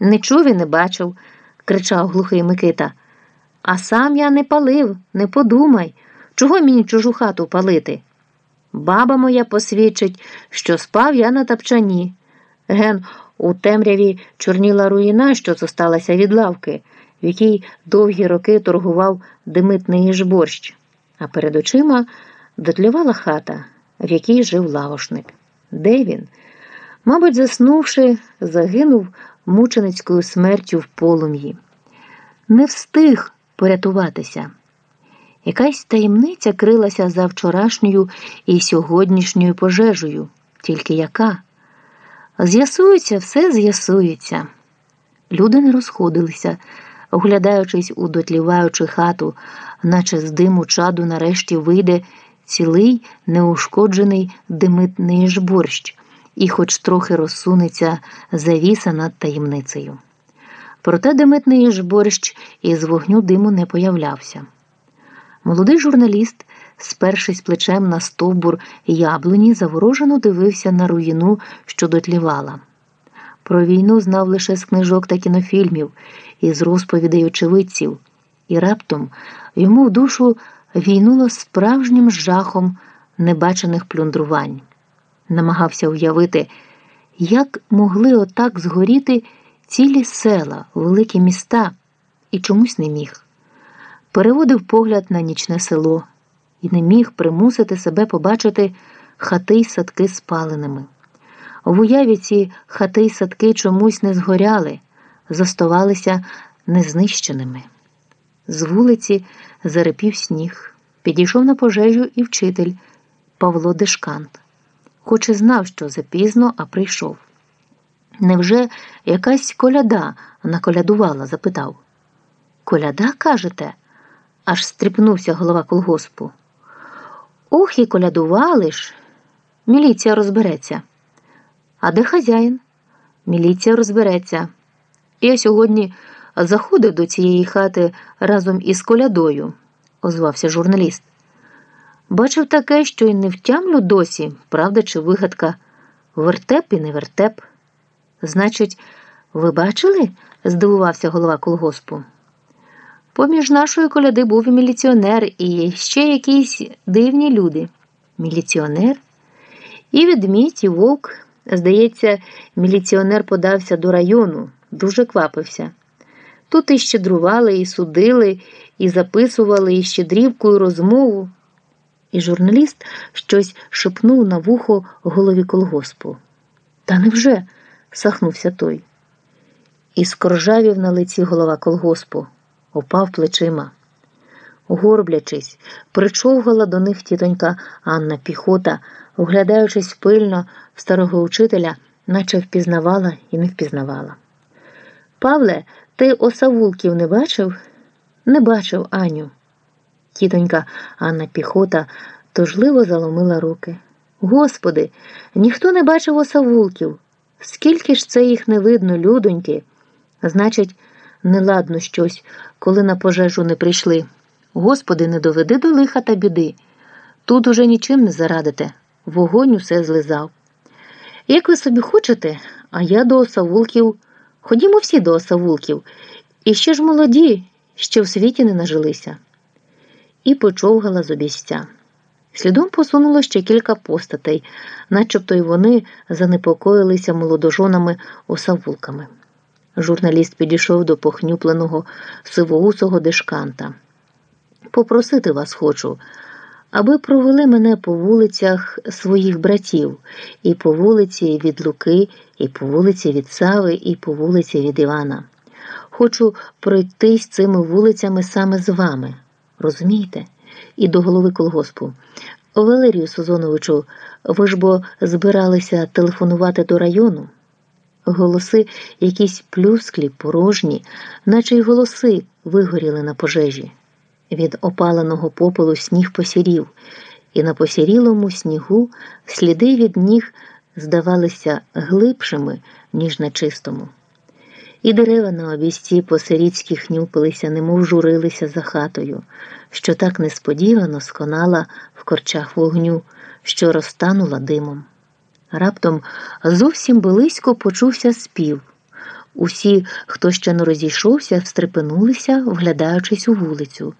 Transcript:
Не чув і не бачив, кричав глухий Микита. А сам я не палив, не подумай, чого мені чужу хату палити. Баба моя посвідчить, що спав я на тапчані. Ген, у темряві чорніла руїна, що зосталася від лавки, в якій довгі роки торгував димитний жборщ, а перед очима дотлювала хата, в якій жив лавошник. Де він? Мабуть, заснувши, загинув мученицькою смертю в полум'ї. Не встиг порятуватися. Якась таємниця крилася за вчорашньою і сьогоднішньою пожежею, тільки яка? З'ясується, все з'ясується. Люди не розходилися, оглядаючись у дотліваючу хату, наче з диму чаду нарешті вийде цілий неушкоджений димитний жборщ, і хоч трохи розсунеться завіса над таємницею. Проте димитний жборщ із вогню диму не появлявся. Молодий журналіст, спершись плечем на стовбур яблуні, заворожено дивився на руїну, що дотлівала. Про війну знав лише з книжок та кінофільмів і з розповідей очевидців, і раптом йому в душу війнуло справжнім жахом небачених плюндрувань. Намагався уявити, як могли отак згоріти цілі села, великі міста, і чомусь не міг. Переводив погляд на нічне село і не міг примусити себе побачити хати й садки спаленими. В уяві ці хати й садки чомусь не згоряли, зоставалися незнищеними. З вулиці зарепів сніг, підійшов на пожежу і вчитель Павло Дешкант, хоч і знав, що запізно, а прийшов. Невже якась коляда наколядувала? запитав. Коляда, кажете? аж стріпнувся голова колгоспу. Ох, і колядували ж. Міліція розбереться. А де хазяїн? Міліція розбереться. Я сьогодні заходив до цієї хати разом із колядою, озвався журналіст. Бачив таке, що й не втямлю досі, правда чи вигадка, вертеп і не вертеп. Значить, ви бачили? здивувався голова колгоспу. Поміж нашої коляди був і міліціонер, і ще якісь дивні люди. Міліціонер? І ведмідь, і вовк. Здається, міліціонер подався до району, дуже квапився. Тут і щедрували, і судили, і записували, і щедрівкою розмову. І журналіст щось шепнув на вухо голові колгоспу. Та невже? сахнувся той. І скоржавів на лиці голова колгоспу, опав плечима. Горблячись, причовгала до них тітонька Анна піхота, вглядаючись пильно в старого учителя, наче впізнавала і не впізнавала. Павле, ти осавулків не бачив? Не бачив, Аню. Тітонька Анна піхота тужливо заломила руки. Господи, ніхто не бачив осавулків. Скільки ж це їх не видно, людоньки? Значить, неладно щось, коли на пожежу не прийшли. Господи, не доведи до лиха та біди. Тут уже нічим не зарадите. Вогонь усе злизав. Як ви собі хочете, а я до осавулків. Ходімо всі до осавулків. І ще ж молоді, ще в світі не нажилися. І почовгала з обіця. Слідом посунуло ще кілька постатей, начебто й вони занепокоїлися молодожонами осавулками. Журналіст підійшов до похнюпленого сивоусого дешканта. Попросити вас хочу, аби провели мене по вулицях своїх братів, і по вулиці від Луки, і по вулиці від Сави, і по вулиці від Івана. Хочу пройтись цими вулицями саме з вами. Розумієте? І до голови колгоспу. Валерію Созоновичу, ви ж бо збиралися телефонувати до району? Голоси якісь плюсклі, порожні, наче й голоси вигоріли на пожежі. Від опаленого попелу сніг посірів, і на посірілому снігу сліди від ніг здавалися глибшими, ніж на чистому. І дерева на обісті посиріцькі хнюпилися, немов журилися за хатою, що так несподівано сконала в корчах вогню, що розтанула димом. Раптом зовсім близько почувся спів. Усі, хто ще не розійшовся, встрепенулися, вглядаючись у вулицю.